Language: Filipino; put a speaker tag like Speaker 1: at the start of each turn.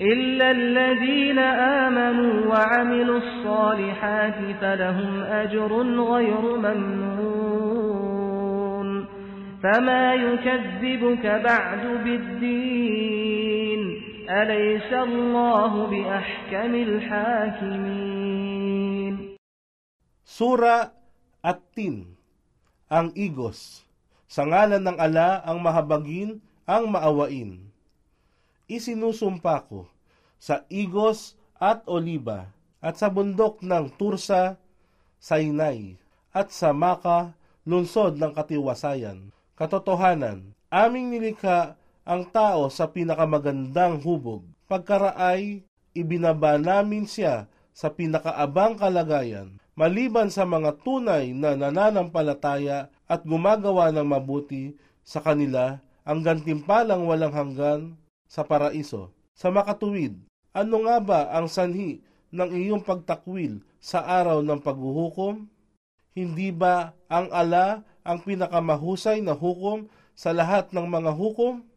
Speaker 1: إلا الذين آمنوا وعملوا الصالحات فلهم أجر غير ممنون فما يكذبك بعد بالدين أليس الله بأحكم الحاكمين
Speaker 2: Sura at Tin, ang Igos. Sa ngalan ng ala ang mahabagin, ang maawain. Isinusumpa ko sa Igos at Oliba at sa bundok ng Tursa, Sinai at sa Maka, lungsod ng katiwasayan. Katotohanan, aming nilikha ang tao sa pinakamagandang hubog. Pagkaraay, ibinaba namin siya sa pinakaabang kalagayan maliban sa mga tunay na nananampalataya at gumagawa ng mabuti sa kanila ang gantimpalang walang hanggan sa paraiso. Sa makatuwid, ano nga ba ang sanhi ng iyong pagtakwil sa araw ng paghuhukom? Hindi ba ang ala ang pinakamahusay na hukom sa lahat ng mga hukom?